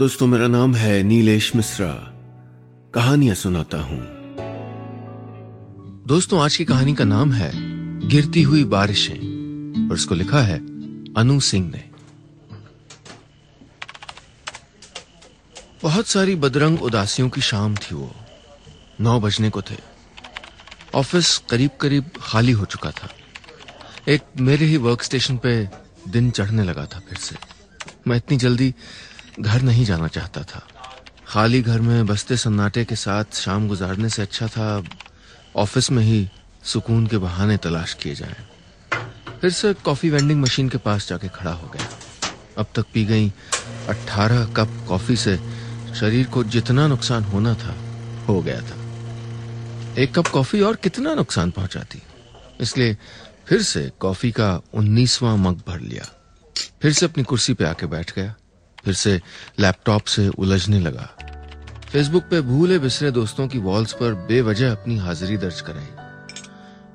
दोस्तों मेरा नाम है नीलेश मिश्रा। कहानियाँ सुनाता हूँ। दोस्तों, आज की कहानी का नाम है गिरती हुई बारिशें, और इसको लिखा है अनु सिंह ने। बहुत सारी बदरंग उदासियों की शाम थी वो। नौ बजने को थे। ऑफ़िस करीब करीब खाली हो चुका था। एक मेरे ही वर्क स्टेशन पे दिन चढ़ने लगा था फिर से। मैं इतनी जल्दी घर नहीं जाना चाहता था। खाली घर में बसते सन्नाटे के साथ शाम गुजारने से अच्छा था, ऑफ़िस में ही सुकून के बहाने तलाश किए जाएँ। फिर से कॉफ़ी वेंडिंग मशीन के पास जाके खड़ा हो गया। अब तक पी गई अट्ठारह कप कॉफ़ी से शरीर को जितना नुकसान होना था, हो गया था। एक कप कॉफ़ी और कितना नुकसान पहुंचाती। इसलिए फिर से कॉफ़ी का उन्नीसवां मग भर लिया। फिर से अपनी कुर्सी पे आके बैठ गया। फिर से लैपटॉप से उलझने लगा। फेसबुक पे भूले बिसरे दोस्तों की वॉल्स पर बेवजह अपनी हाजिरी दर्ज कराई।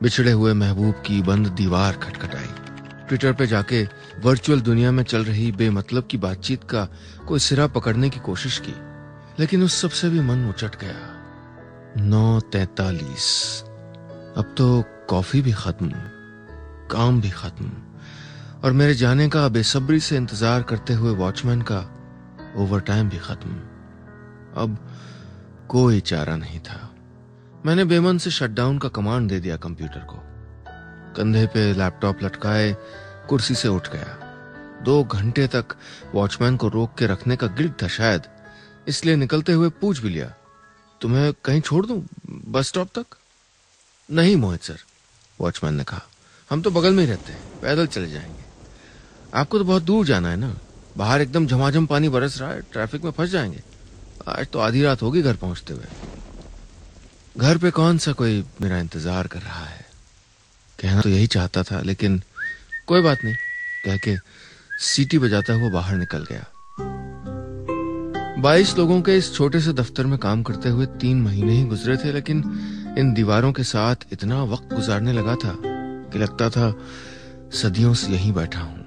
बिछड़े हुए महबूब की बंद दीवार खटखटाई। ट्विटर पे जाके वर्चुअल दुनिया में चल रही बेमतलब की बातचीत का कोई सिरा पकड़ने की कोशिश की, लेकिन उस सबसे भी मन उचट गया। नौ तैतालीस। अब तो कॉफ़ी भी खत्म, काम भी खत्म। और मेरे जाने का बेसब्री से इंतज़ार करते हुए वॉचमैन का ओवर टाइम भी खत्म। अब कोई चारा नहीं था। मैंने बेमन से शटडाउन का कमांड दे दिया कंप्यूटर को। कंधे पे लैपटॉप लटकाए, कुर्सी से उठ गया। दो घंटे तक वॉचमैन को रोक के रखने का गिल्ड था शायद। इसलिए निकलते हुए पूछ भी लिया, तुम्हें कहीं छोड़ दूँ? बस स्टॉप तक? नहीं मोहित सर, वॉचमैन ने कहा। हम तो बगल में ही रहते हैं, पैदल चले जाएँगे। आपको तो बहुत दूर जाना है ना। बाहर एकदम झमाझम पानी बरस रहा है, ट्रैफ़िक में फंस जाएँगे। आज तो आधी रात होगी घर पहुँचते हुए। घर पे कौन सा कोई मेरा इंतज़ार कर रहा है? कहना तो यही चाहता था, लेकिन कोई बात नहीं। कह के सीटी बजाता हुआ बाहर निकल गया। बाईस लोगों के इस छोटे से दफ्तर में काम करते हुए तीन महीने ही गुजरे थे, लेकिन इन दीवारों के साथ इतना वक्त गुजारने लगा था कि लगता था सदियों से यहीं बैठा हूँ।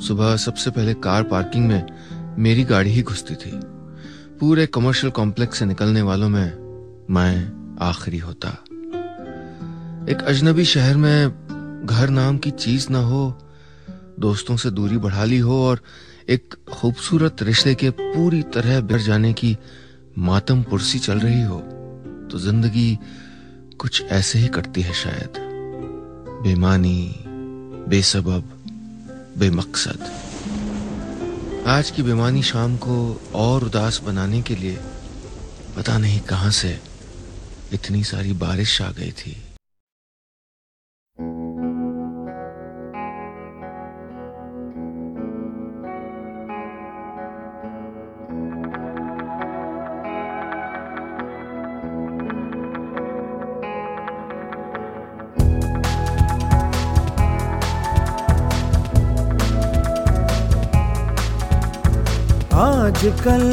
सुबह सबसे पहले कार पार्किंग में मेरी गाड़ी ही घुसती थी। पूरे कमर्शियल कॉम्प्लेक्स से निकलने वालों में मैं आखिरी होता। एक अजनबी शहर में घर नाम की चीज़ ना हो, दोस्तों से दूरी बढ़ा ली हो और एक खूबसूरत रिश्ते के पूरी तरह बिर जाने की मातम पुरसी चल रही हो तो ज़िंदगी कुछ ऐसे ही कटती है शायद। बेमानी, बेसबब बेमकसद। आज की बेमानी शाम को और उदास बनाने के लिए पता नहीं कहाँ से इतनी सारी बारिश आ गई थी। आजकल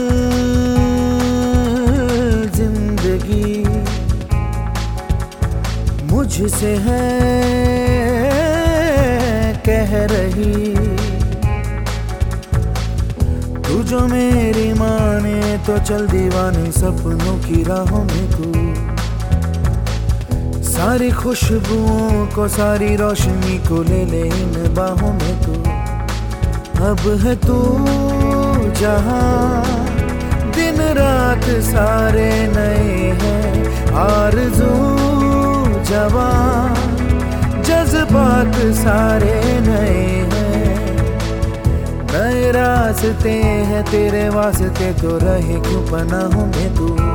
ज़िंदगी मुझसे है कह रही। तू जो मेरी माने तो चल दीवानी सपनों की राहों में तू। सारी खुशबुओं को, सारी रोशनी को ले ले इन बाहों में तू। अब है तू जहाँ दिन रात सारे नए हैं। आरज़ू जवान, जज्बात सारे नए हैं। नए रास्ते हैं तेरे वास्ते तो रहे क्यों पना हूँ मैं तू?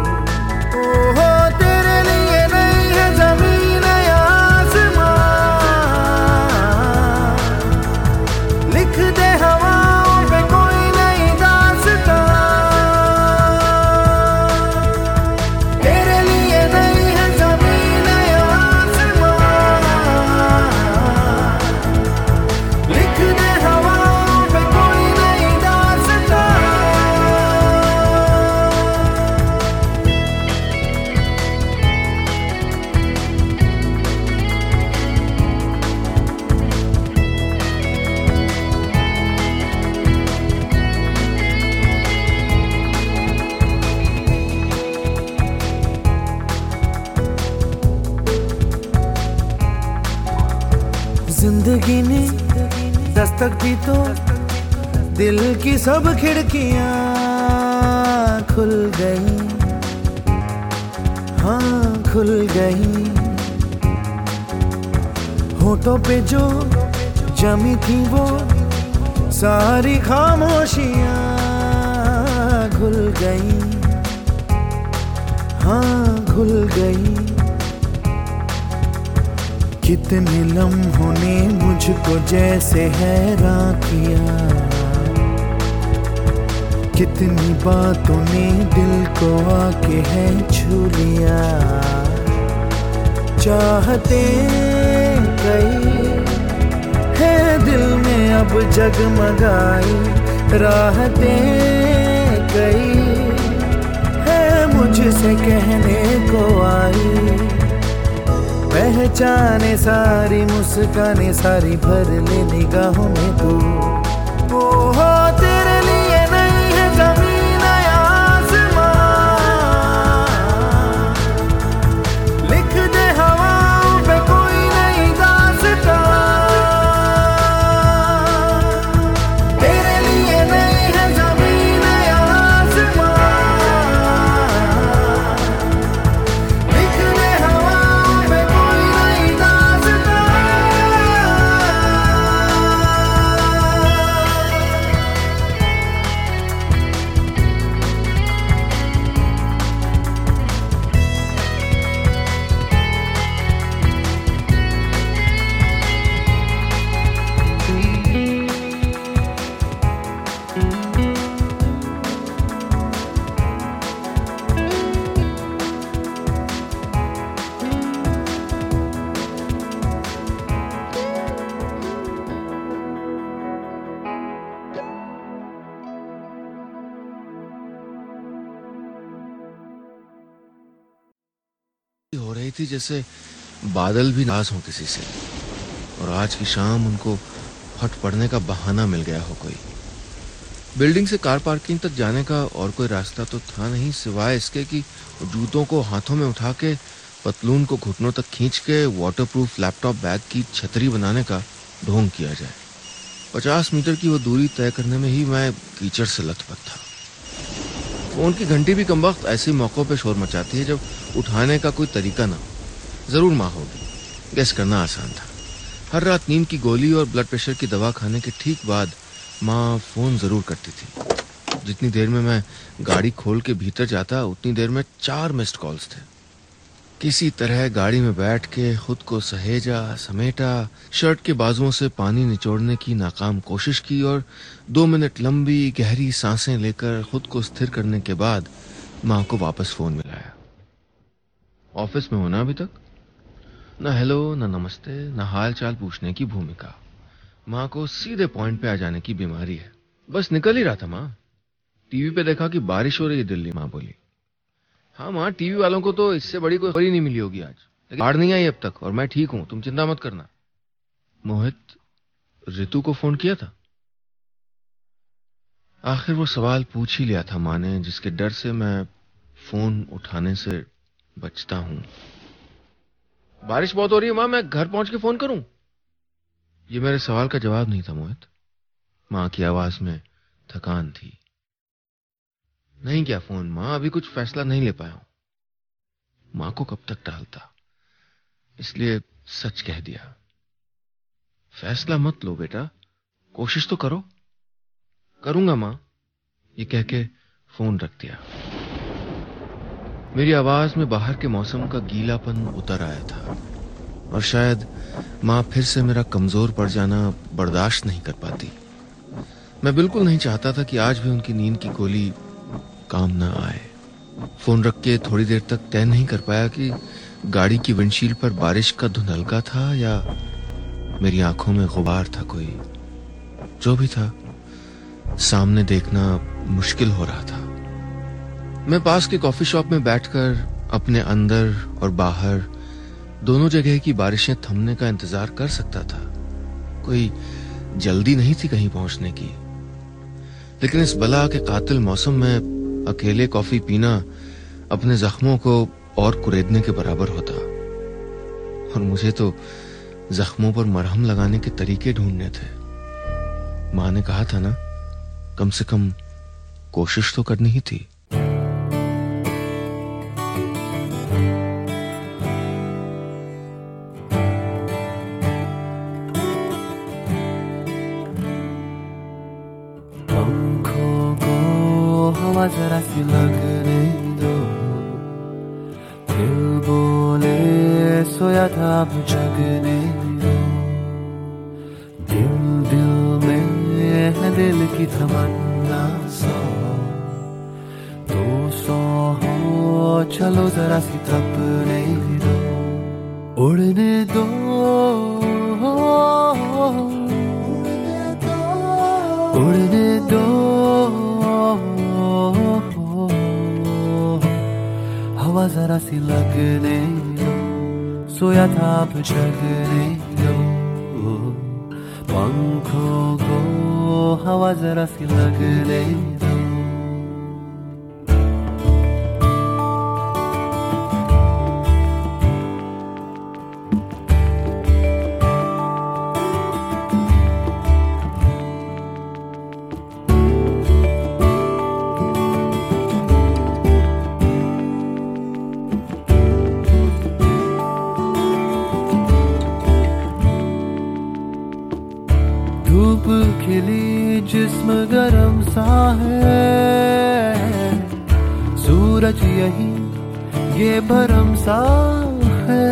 ज़िंदगी ने दस्तक दी तो दिल की सब खिड़कियाँ खुल गई। हाँ खुल गई। होठों पे जो जमी थी वो सारी खामोशियाँ खुल गई। हाँ खुल गई। कितने लम्हों ने मुझको जैसे हैरान किया। कितनी बातों ने दिल को आके है छू लिया। चाहते कई है दिल में अब जगमगाई। राहते कई है मुझसे कहने को आई। पहचाने सारी मुस्काने सारी भर ले निगाहों में तू। वो हो रही थी जैसे बादल भी नाराज़ हों किसी से। और आज की शाम उनको फट पड़ने का बहाना मिल गया हो कोई। बिल्डिंग से कार पार्किंग तक जाने का और कोई रास्ता तो था नहीं, सिवाय इसके कि जूतों को हाथों में उठा के, पतलून को घुटनों तक खींच के वाटरप्रूफ लैपटॉप बैग की छतरी बनाने का ढोंग किया जाए। पचास मीटर की वो दूरी तय करने में ही मैं कीचड़ से लथपथ था। फ़ोन की घंटी भी कम वक्त ऐसे मौकों पे शोर मचाती है जब उठाने का कोई तरीका ना हो। ज़रूर माँ होगी। गैस करना आसान था। हर रात नींद की गोली और ब्लड प्रेशर की दवा खाने के ठीक बाद माँ फ़ोन ज़रूर करती थी। जितनी देर में मैं गाड़ी खोल के भीतर जाता, उतनी देर में चार मिस्ड कॉल्स थे। किसी तरह गाड़ी में बैठ के खुद को सहेजा, समेटा, शर्ट के बाजुओं से पानी निचोड़ने की नाकाम कोशिश की और दो मिनट लंबी, गहरी साँसें लेकर खुद को स्थिर करने के बाद माँ को वापस फ़ोन मिलाया ऑफ़िस में होना अभी तक? न हेलो, न नमस्ते, न हाल चाल पूछने की भूमिका। माँ को सीधे पॉइंट पे आ जाने की बीमारी है। बस निकल ही रहा था माँ। टीवी पे देखा कि बारिश हो रही है दिल्ली, माँ बोली। हाँ माँ, टीवी वालों को तो इससे बड़ी कोई खबरी नहीं मिली होगी आज। लेकिन बाढ़ नहीं आई अब तक, और मैं ठीक हूँ, तुम चिंता मत करना। मोहित, रितु को फ़ोन किया था? आखिर वो सवाल पूछ ही लिया था माँ ने, जिसके डर से मैं फ़ोन उठाने से बचता हूँ। बारिश बहुत हो रही है, माँ, मैं घर पहुँच के फ़ोन करूँ? ये मेरे सवाल का जवाब नहीं था मोहित। माँ की आवाज़ में थकान थी। नहीं क्या फ़ोन, माँ? अभी कुछ फैसला नहीं ले पाया हूँ। माँ को कब तक टालता? इसलिए सच कह दिया। फैसला मत लो बेटा। कोशिश तो करो। करूँगा माँ। ये कह के फ़ोन रख दिया। मेरी आवाज़ में बाहर के मौसम का गीलापन उतर आया था। और शायद माँ फिर से मेरा कमज़ोर पड़ जाना बर्दाश्त नहीं कर पाती। मैं बिल्कुल नहीं चाहता था कि आज भी उनकी नींद की गोली काम न आए। फ़ोन रख के थोड़ी देर तक तय नहीं कर पाया कि गाड़ी की विंडशील्ड पर बारिश का धुंधलका था या मेरी आँखों में गुबार था कोई। जो भी था, सामने देखना मुश्किल हो रहा था। मैं पास के कॉफ़ी शॉप में बैठकर, अपने अंदर और बाहर, दोनों जगह की बारिशें थमने का इंतज़ार कर सकता था। कोई जल्दी नहीं थी कहीं पहुँचने की। लेकिन इस बला के कातिल मौसम में अकेले कॉफ़ी पीना अपने जख्मों को और कुरेदने के बराबर होता। और मुझे तो जख्मों पर मरहम लगाने के तरीके ढूँढने थे। माँ ने कहा था ना, कम से कम कोशिश तो करनी ही थी। हवा जरा सी लगने दो। दिल बोले हवा जरा धूप यही ये भरम सा है।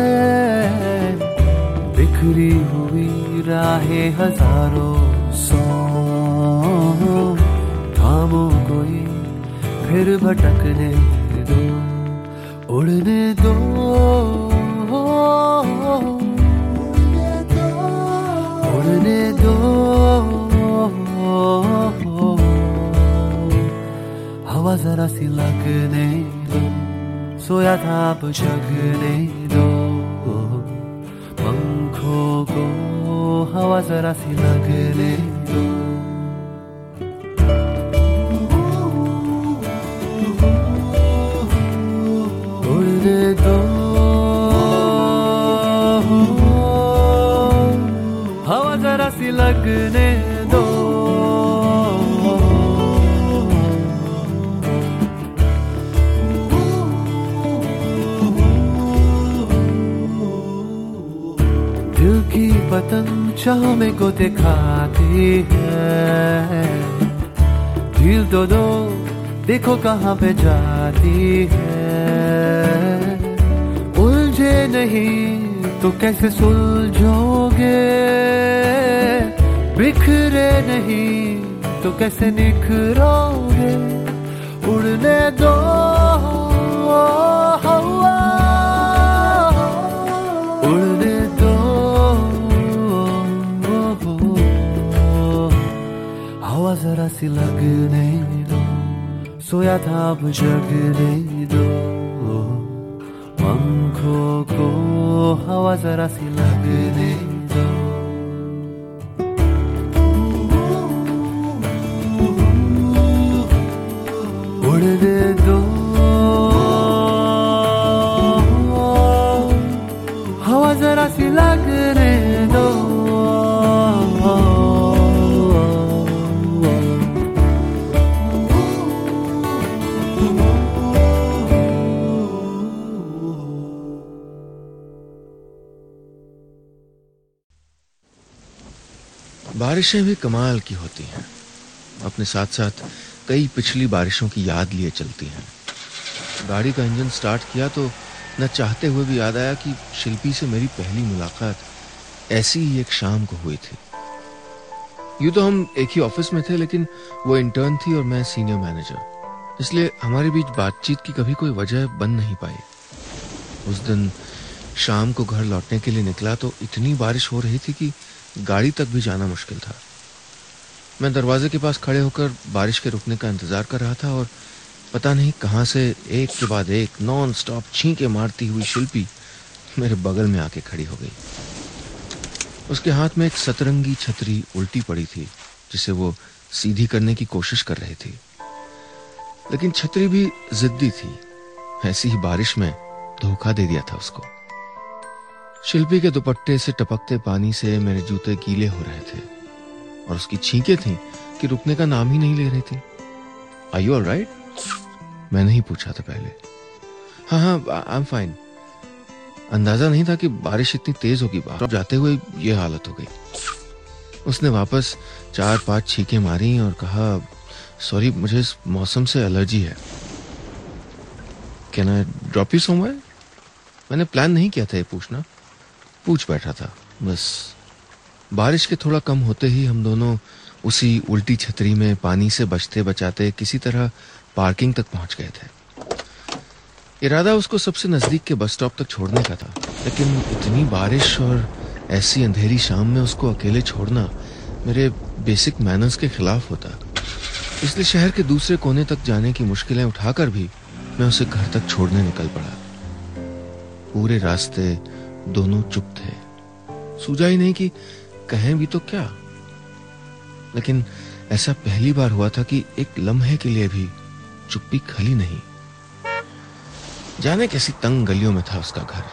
बिखरी हुई राहें हज़ारों सौ। थामो कोई फिर भटकने दो, उड़ने दो। उड़ने दो। हवा जरा सी लगने सोया था, अब जगने दो। पंखों को हवा जरा सी लगने दो। उड़ने दो। हवा जरा सी चाह में को दिखाती है दिल तो दो, देखो कहाँ पे जाती है। उलझे नहीं तो कैसे सुलझोगे, बिखरे नहीं तो कैसे निखरोगे। उड़ने दो हवा जरा सी लगने दो। सोया था अब जगने दो। पंखों को हवा जरा सी लगने दो। उड़ने दो। हवा जरा सी लगने बारिशें भी कमाल की होती हैं। अपने साथ साथ कई पिछली बारिशों की याद लिए चलती हैं। गाड़ी का इंजन स्टार्ट किया तो न चाहते हुए भी याद आया कि शिल्पी से मेरी पहली मुलाकात ऐसी ही एक शाम को हुई थी। यूँ तो हम एक ही ऑफ़िस में थे, लेकिन वो इंटर्न थी और मैं सीनियर मैनेजर इसलिए हमारे बीच बातचीत की कभी कोई वजह बन नहीं पाई। उस दिन शाम को घर लौटने के लिए निकला तो इतनी बारिश हो रही थी कि गाड़ी तक भी जाना मुश्किल था। मैं दरवाजे के पास खड़े होकर बारिश के रुकने का इंतज़ार कर रहा था और पता नहीं कहाँ से एक के बाद एक नॉन स्टॉप छींके मारती हुई शिल्पी मेरे बगल में आके खड़ी हो गई। उसके हाथ में एक सतरंगी छतरी उल्टी पड़ी थी, जिसे वो सीधी करने की कोशिश कर रही थी। लेकिन छतरी भी जिद्दी थी। ऐसी ही बारिश में धोखा दे दिया था उसको। शिल्पी के दुपट्टे से टपकते पानी से मेरे जूते गीले हो रहे थे और उसकी छींके थी कि रुकने का नाम ही नहीं ले रही थी। आई यू राइट मैंने ही पूछा था पहले। हाँ हाँ आई एम फाइन अंदाज़ा नहीं था कि बारिश इतनी तेज होगी। बाहर जाते हुए ये हालत हो गई। उसने वापस चार पाँच छीके मारी और कहा सॉरी मुझे इस मौसम से एलर्जी है। Can I drop you somewhere मैंने प्लान नहीं किया था ये पूछना। पूछ बैठा था। बस, बारिश के थोड़ा कम होते ही हम दोनों उसी उल्टी छतरी में पानी से बचते बचाते किसी तरह पार्किंग तक पहुँच गए थे। इरादा उसको सबसे नज़दीक के बस स्टॉप तक छोड़ने का था, लेकिन इतनी बारिश और ऐसी अंधेरी शाम में उसको अकेले छोड़ना मेरे बेसिक मैनर्स के खिलाफ होता। इसलिए शहर के दूसरे कोने तक जाने की मुश्किलें उठाकर भी मैं उसे घर तक छोड़ने निकल पड़ा। पूरे रास्ते दोनों चुप थे। सूझा ही नहीं कि कहें भी तो क्या? लेकिन ऐसा पहली बार हुआ था कि एक लम्हे के लिए भी चुप्पी खली नहीं। जाने कैसी तंग गलियों में था उसका घर।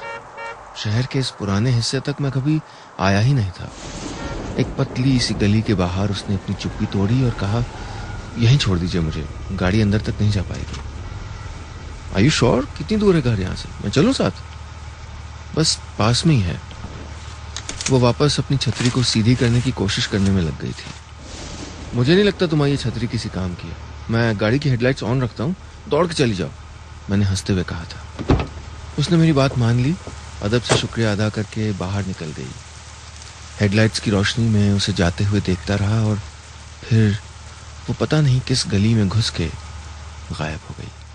शहर के इस पुराने हिस्से तक मैं कभी आया ही नहीं था। एक पतली सी गली के बाहर उसने अपनी चुप्पी तोड़ी और कहा, यहीं छोड़ दीजिए मुझे, गाड़ी अंदर तक नहीं जा पाएगी। आयु श्योर कितनी दूर है घर यहाँ से? मैं चलूँ साथ? बस पास में ही है। वो वापस अपनी छतरी को सीधी करने की कोशिश करने में लग गई थी। मुझे नहीं लगता तुम्हारी ये छतरी किसी काम की है। मैं गाड़ी की हेडलाइट्स ऑन रखता हूँ। दौड़ के चली जाओ। मैंने हँसते हुए कहा था। उसने मेरी बात मान ली। अदब से शुक्रिया अदा करके बाहर निकल गई। हेडलाइट्स की रोशनी में उसे जाते हुए देखता रहा और फिर वो पता नहीं किस गली में घुस के गायब हो गई।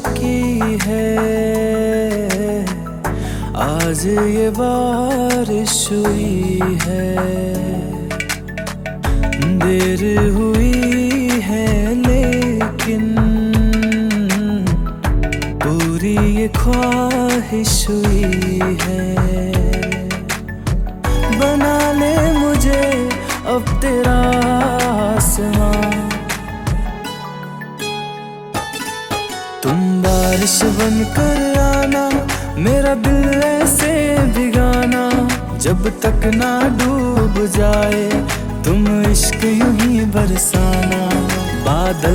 की है। आज ये बारिश हुई है। देर हुई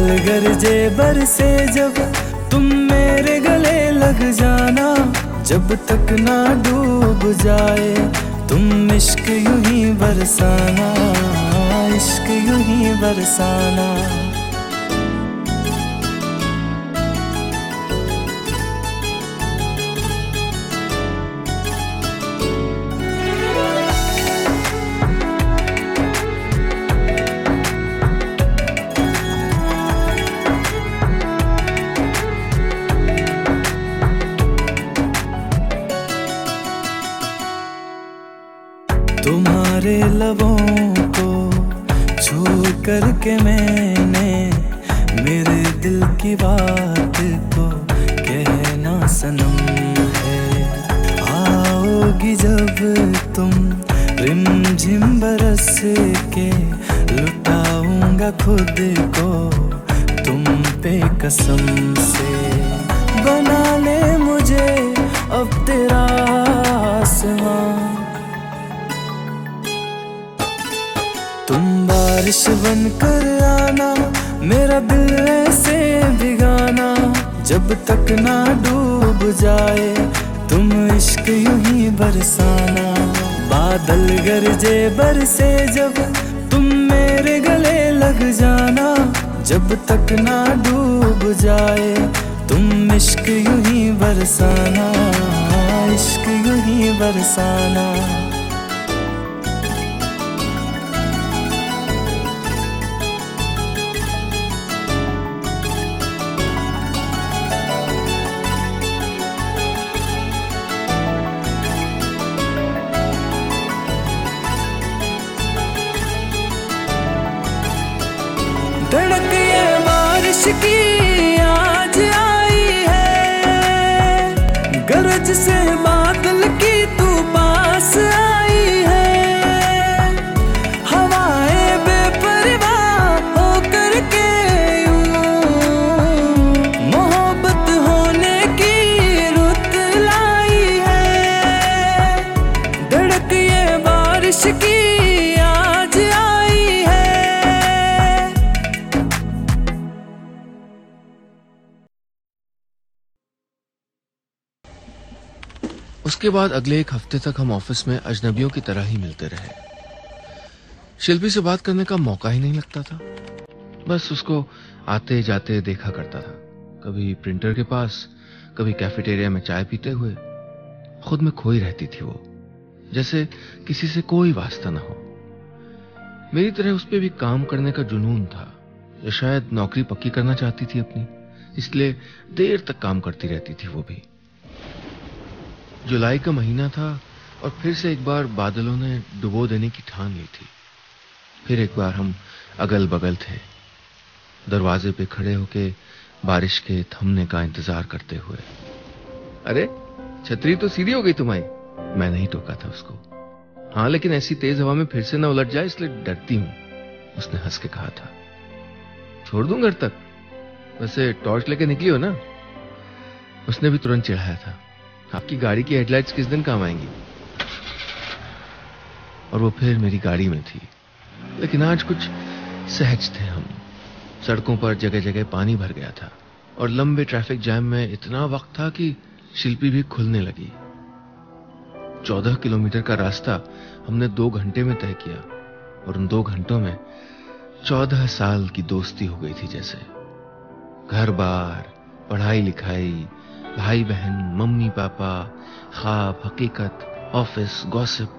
गरजे बरसे जब तुम मेरे गले लग जाना, जब तक ना डूब जाए, तुम इश्क यूँ ही बरसाना, इश्क यूँ ही बरसाना। करके मैंने मेरे दिल की बात को कहना सनम है। आओगी जब तुम रिम झिम बरस के लुटाऊँगा खुद को तुम पे कसम से। बना ले मुझे अब तेरा आसमां बारिश बन कर आना, मेरा दिल ऐसे भिगाना, जब तक ना डूब जाए, तुम इश्क यूँ ही बरसाना। बादल गरजे बरसे जब तुम मेरे गले लग जाना, जब तक ना डूब जाए, तुम इश्क यूँ ही बरसाना इश्क यूँ ही बरसाना। उसके बाद अगले एक हफ़्ते तक हम ऑफ़िस में अजनबियों की तरह ही मिलते रहे। शिल्पी से बात करने का मौका ही नहीं लगता था। बस उसको आते जाते देखा करता था। कभी प्रिंटर के पास, कभी कैफेटेरिया में चाय पीते हुए। खुद में खोई रहती थी वो, जैसे किसी से कोई वास्ता ना हो। मेरी तरह उस पर भी काम करने का जुनून था शायद नौकरी पक्की करना चाहती थी अपनी। इसलिए देर तक काम करती रहती थी वो भी। जुलाई का महीना था और फिर से एक बार बादलों ने डुबो देने की ठान ली थी। फिर एक बार हम अगल बगल थे। दरवाजे पे खड़े होके बारिश के थमने का इंतज़ार करते हुए। अरे, छतरी तो सीधी हो गई तुम्हारी। मैं नहीं टोका था उसको। हाँ लेकिन ऐसी तेज हवा में फिर से ना उलट जाए, इसलिए डरती हूँ, उसने हंस के कहा था। छोड़ दूँ घर तक? वैसे टॉर्च लेके निकली हो ना? उसने भी तुरंत चिढ़ाया था। आपकी गाड़ी की हेडलाइट्स किस दिन काम आएँगी? और वो फिर मेरी गाड़ी में थी। लेकिन आज कुछ सहज थे हम। सड़कों पर जगह जगह पानी भर गया था और लंबे ट्रैफ़िक जैम में इतना वक्त था कि शिल्पी भी खुलने लगी। चौदह किलोमीटर का रास्ता हमने दो घंटे में तय किया और उन दो घंटों में चौदह साल की दोस्ती हो गई थी जैसे। घर बार पढ़ाई लिखाई भाई बहन, मम्मी पापा, ख्वाब, हकीकत, ऑफ़िस, गॉसिप,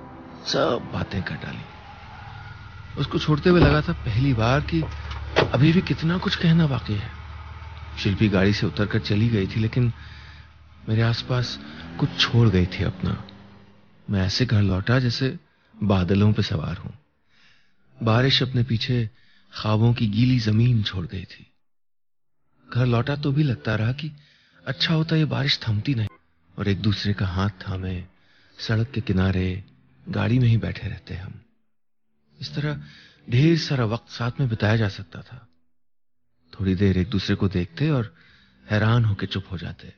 सब बातें कर डाली। उसको छोड़ते हुए लगा था पहली बार कि अभी भी कितना कुछ कहना बाकी है। शिल्पी गाड़ी से उतरकर चली गई थी, लेकिन मेरे आसपास कुछ छोड़ गई थी अपना। मैं ऐसे घर लौटा जैसे बादलों पर सवार हूँ। बारिश अपने पीछे ख्वाबों की गीली ज़मीन छोड़ गई थी। घर लौटा तो भी लगता रहा कि अच्छा होता ये बारिश थमती नहीं। और एक दूसरे का हाथ थामे, सड़क के किनारे, गाड़ी में ही बैठे रहते हम। इस तरह ढेर सारा वक्त साथ में बिताया जा सकता था। थोड़ी देर एक दूसरे को देखते और हैरान होकर चुप हो जाते।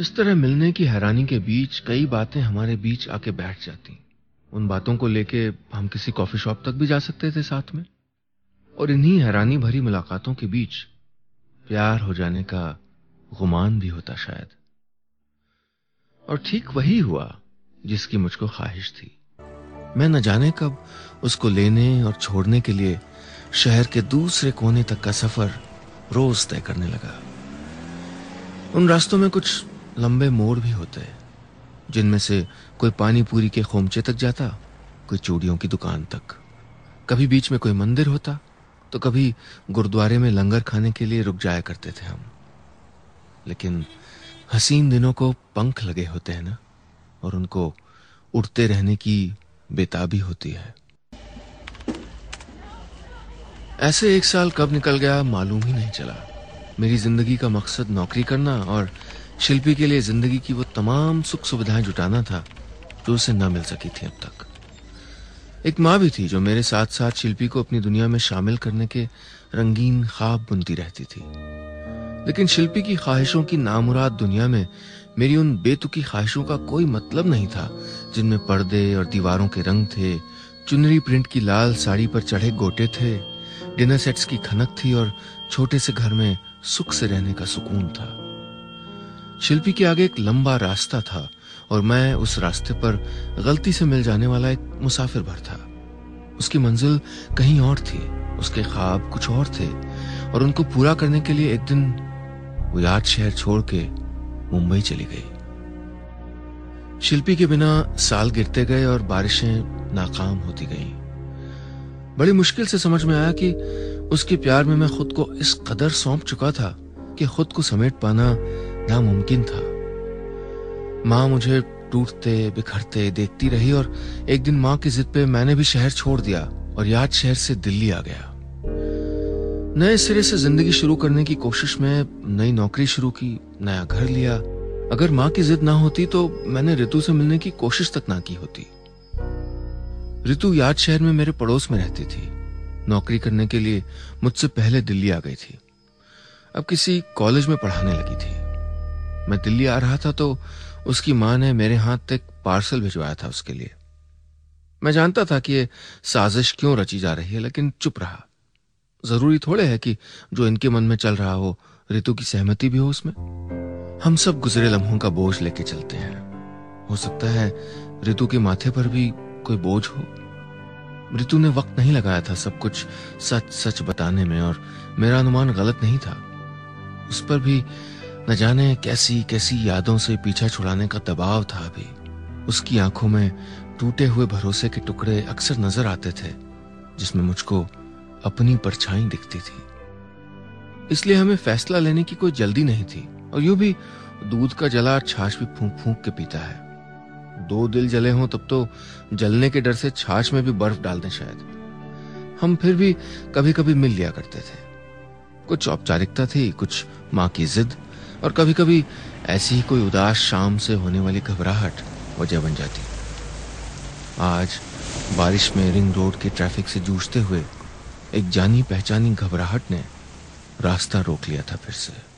इस तरह मिलने की हैरानी के बीच कई बातें हमारे बीच आके बैठ जाती। उन बातों को लेके हम किसी कॉफ़ी शॉप तक भी जा सकते थे साथ में। और इन्हीं हैरानी भरी मुलाकातों के बीच प्यार हो जाने का गुमान भी होता शायद। और ठीक वही हुआ, जिसकी मुझको ख्वाहिश थी। मैं न जाने कब उसको लेने और छोड़ने के लिए शहर के दूसरे कोने तक का सफ़र रोज तय करने लगा। उन रास्तों में कुछ लंबे मोड़ भी होते, जिनमें से कोई पानी पूरी के खोमचे तक जाता, कोई चूड़ियों की दुकान तक। कभी बीच में कोई मंदिर होता तो कभी गुरुद्वारे में लंगर खाने के लिए रुक जाया करते थे हम। लेकिन हसीन दिनों को पंख लगे होते हैं ना? और उनको उड़ते रहने की बेताबी होती है। ऐसे एक साल कब निकल गया मालूम ही नहीं चला। मेरी ज़िंदगी का मकसद नौकरी करना और शिल्पी के लिए ज़िंदगी की वो तमाम सुख सुविधाएँ जुटाना था, जो उसे न मिल सकी थी अब तक। एक माँ भी थी जो मेरे साथ साथ शिल्पी को अपनी दुनिया में शामिल करने के रंगीन ख्वाब बुनती रहती थी। लेकिन शिल्पी की ख्वाहिशों की नामुराद दुनिया में मेरी उन बेतुकी ख्वाहिशों का कोई मतलब नहीं था, जिनमें पर्दे और दीवारों के रंग थे, चुनरी प्रिंट की लाल साड़ी पर चढ़े गोटे थे, डिनर सेट्स की खनक थी और छोटे से घर में सुख से रहने का सुकून था। शिल्पी के आगे एक लंबा रास्ता था और मैं उस रास्ते पर गलती से मिल जाने वाला एक मुसाफिर भर था। उसकी मंजिल कहीं और थी, उसके ख्वाब कुछ और थे और उनको पूरा करने के लिए एक दिन वो याद शहर छोड़ के मुंबई चली गई। शिल्पी के बिना साल गिरते गए और बारिशें नाकाम होती गईं। बड़ी मुश्किल से समझ में आया कि उसके प्यार में मैं खुद को इस कदर सौंप चुका था कि खुद को समेट पाना नामुमकिन था। माँ मुझे टूटते, बिखरते, देखती रही और एक दिन माँ की जिद पे मैंने भी शहर छोड़ दिया और याद शहर से दिल्ली आ गया। नए सिरे से ज़िंदगी शुरू करने की कोशिश में नई नौकरी शुरू की, नया घर लिया। अगर माँ की जिद ना होती तो मैंने ऋतु से मिलने की कोशिश तक ना की होती। रितु याद शहर में मेरे पड़ोस में रहती थी। नौकरी करने के लिए मुझसे पहले दिल्ली आ गई थी। अब किसी कॉलेज में पढ़ाने लगी थी। मैं दिल्ली आ रहा था तो उसकी माँ ने मेरे हाथ तक पार्सल भिजवाया था उसके लिए। मैं जानता था कि ये साजिश क्यों रची जा रही है, लेकिन चुप रहा। ज़रूरी थोड़े है कि जो इनके मन में चल रहा हो, ऋतु की सहमति भी हो उसमें। हम सब गुजरे लम्हों का बोझ लेके चलते हैं। हो सकता है ऋतु के माथे पर भी कोई बोझ हो। ऋतु ने वक्त नहीं लगाया था सब कुछ सच सच बताने में और मेरा अनुमान गलत नहीं था। उस पर भी न जाने कैसी कैसी यादों से पीछा छुड़ाने का दबाव था अभी। उसकी आँखों में टूटे हुए भरोसे के टुकड़े अक्सर नज़र आते थे, जिसमें मुझको अपनी परछाई दिखती थी। इसलिए हमें फैसला लेने की कोई जल्दी नहीं थी। और यूँ भी दूध का जला छाछ भी फूंक फूंक के पीता है। दो दिल जले हों तब तो जलने के डर से छाछ में भी बर्फ़ डाल दें शायद। हम फिर भी कभी कभी मिल लिया करते थे। कुछ औपचारिकता थी, कुछ माँ की जिद, और कभी कभी ऐसी ही कोई उदास शाम से होने वाली घबराहट वजह बन जाती। आज बारिश में रिंग रोड के ट्रैफ़िक से जूझते हुए एक जानी पहचानी घबराहट ने रास्ता रोक लिया था फिर से।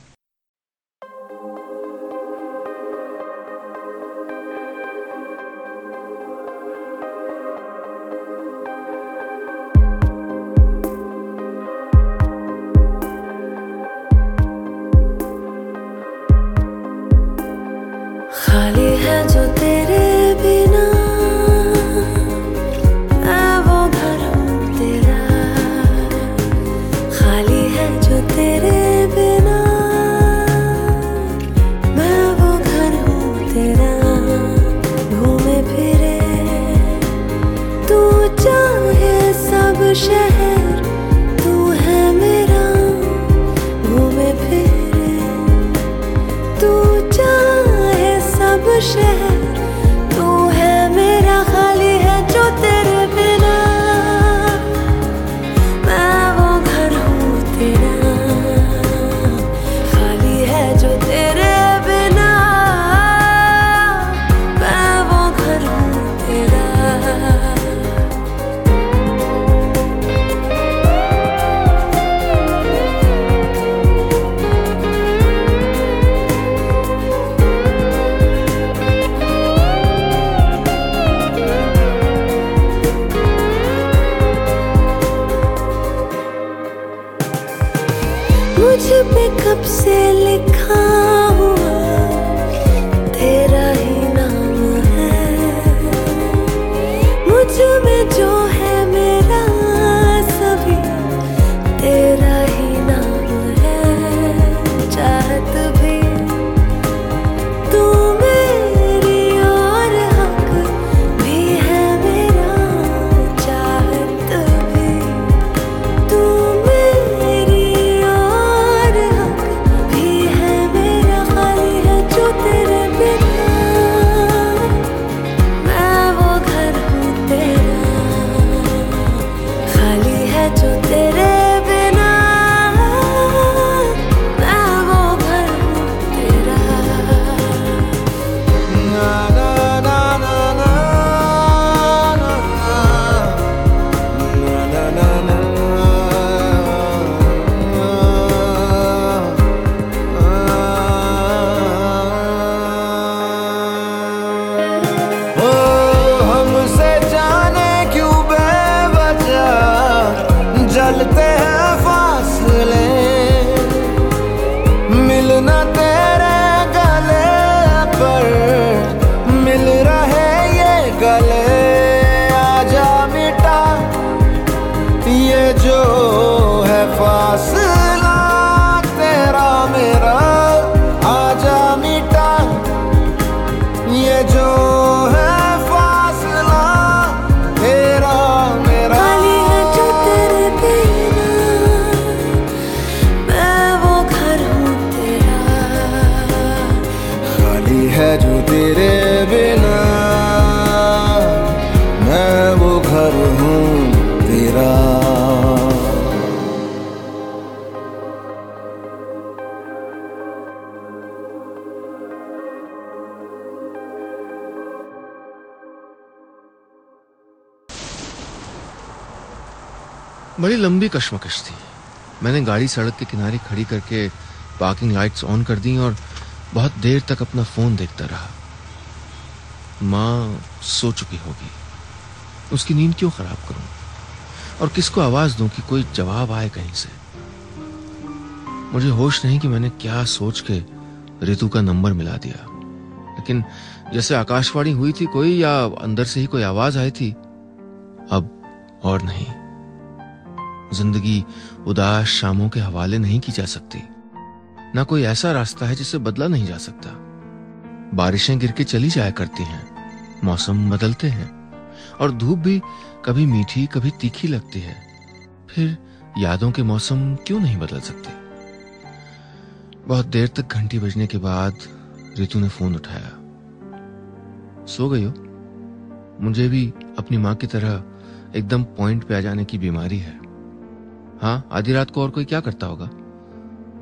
बड़ी लंबी कश्मकश थी। मैंने गाड़ी सड़क के किनारे खड़ी करके पार्किंग लाइट्स ऑन कर दी और बहुत देर तक अपना फ़ोन देखता रहा। माँ सो चुकी होगी। उसकी नींद क्यों खराब करूँ? और किसको आवाज़ दूँ कि कोई जवाब आए कहीं से? मुझे होश नहीं कि मैंने क्या सोच के ऋतु का नंबर मिला दिया। लेकिन जैसे आकाशवाणी हुई थी कोई या अंदर से ही कोई आवाज़ आई थी, अब और नहीं। ज़िंदगी उदास शामों के हवाले नहीं की जा सकती। ना कोई ऐसा रास्ता है जिसे बदला नहीं जा सकता। बारिशें गिर के चली जाया करती हैं, मौसम बदलते हैं, और धूप भी कभी मीठी, कभी तीखी लगती है। फिर यादों के मौसम क्यों नहीं बदल सकते? बहुत देर तक घंटी बजने के बाद रितु ने फ़ोन उठाया। सो गई हो? मुझे भी अपनी माँ की तरह एकदम पॉइंट पे आ जाने की बीमारी है। हाँ आधी रात को और कोई क्या करता होगा?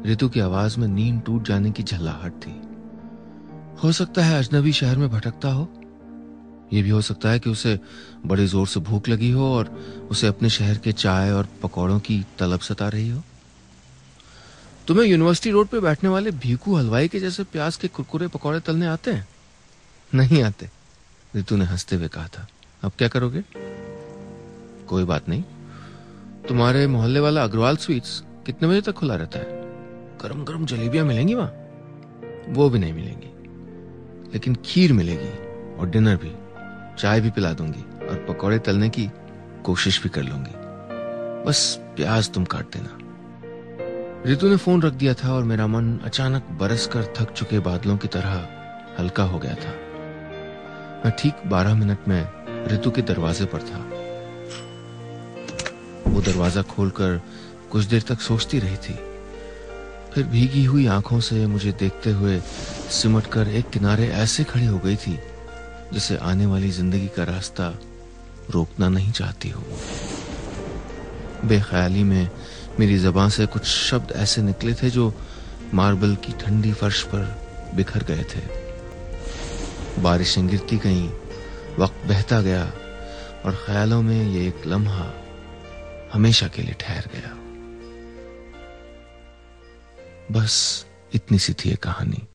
रितु की आवाज़ में नींद टूट जाने की झल्लाहट थी। हो सकता है अजनबी शहर में भटकता हो। यह भी हो सकता है कि उसे बड़े ज़ोर से भूख लगी हो और उसे अपने शहर के चाय और पकौड़ों की तलब सता रही हो। तुम्हें यूनिवर्सिटी रोड पे बैठने वाले भीकू हलवाई के जैसे प्याज के कुरकुरे पकौड़े तलने आते हैं? नहीं आते रितु ने हँसते हुए कहा था। अब क्या करोगे? कोई बात नहीं। तुम्हारे मोहल्ले वाला अग्रवाल स्वीट्स कितने बजे तक खुला रहता है? गरम गरम जलेबियाँ मिलेंगी वहाँ? वो भी नहीं मिलेंगी। लेकिन खीर मिलेगी और डिनर भी। चाय भी पिला दूँगी और पकौड़े तलने की कोशिश भी कर लूँगी। बस प्याज तुम काट देना। रितु ने फ़ोन रख दिया था और मेरा मन अचानक बरस कर थक चुके बादलों की तरह हल्का हो गया था। मैं ठीक बारह मिनट में रितु के दरवाजे पर था। वो दरवाज़ा खोलकर कुछ देर तक सोचती रही थी। फिर भीगी हुई आँखों से मुझे देखते हुए सिमट कर एक किनारे ऐसे खड़ी हो गई थी, जिसे आने वाली ज़िंदगी का रास्ता रोकना नहीं चाहती हो। बेख्याली में मेरी जबान से कुछ शब्द ऐसे निकले थे जो मार्बल की ठंडी फर्श पर बिखर गए थे। बारिशें गिरती गईं, वक्त बहता गया और ख्यालों में ये एक लम्हा हमेशा के लिए ठहर गया। बस इतनी सी थी ये कहानी।